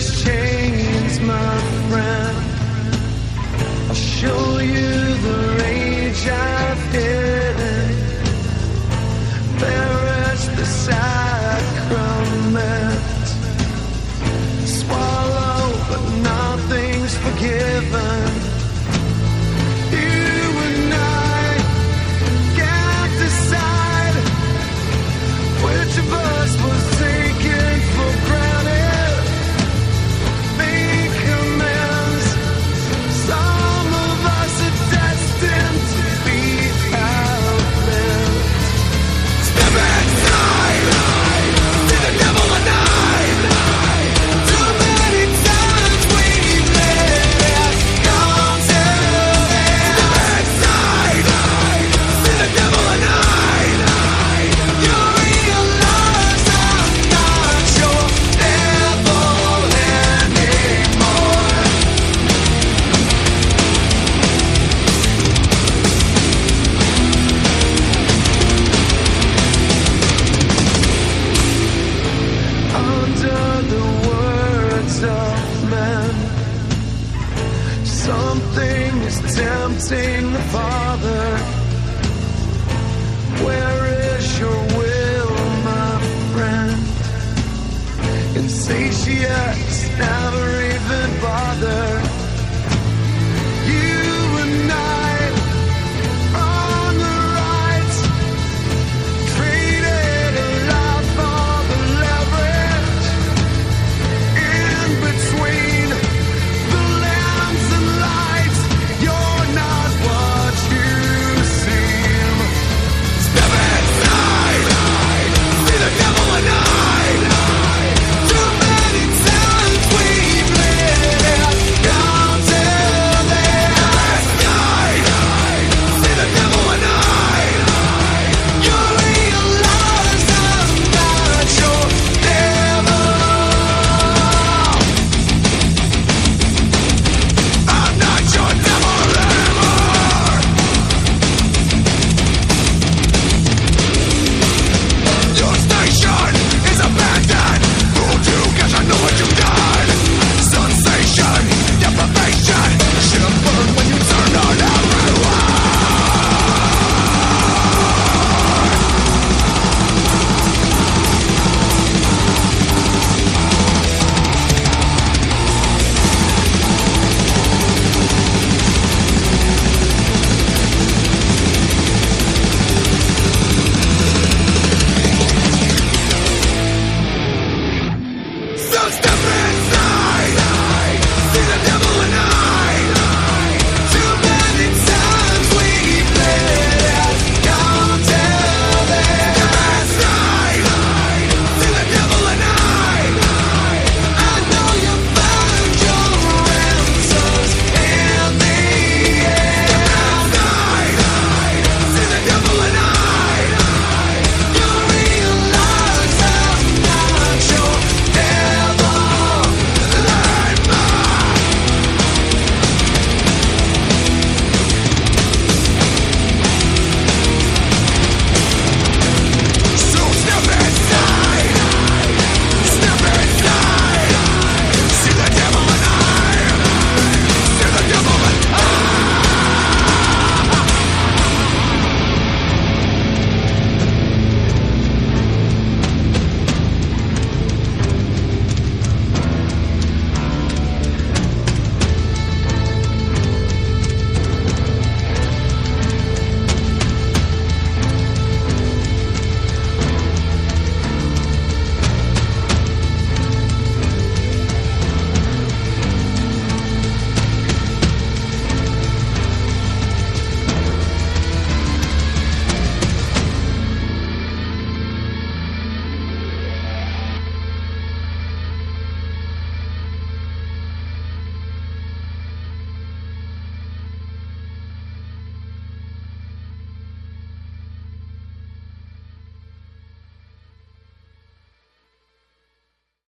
chains, my friend. I'll show you the rage I've hidden. The sacrament. Swallow, but nothing's forgiven. You and I can't decide which of us. Something is tempting the Father. Where is your will, my friend? Insatiate, never even bother.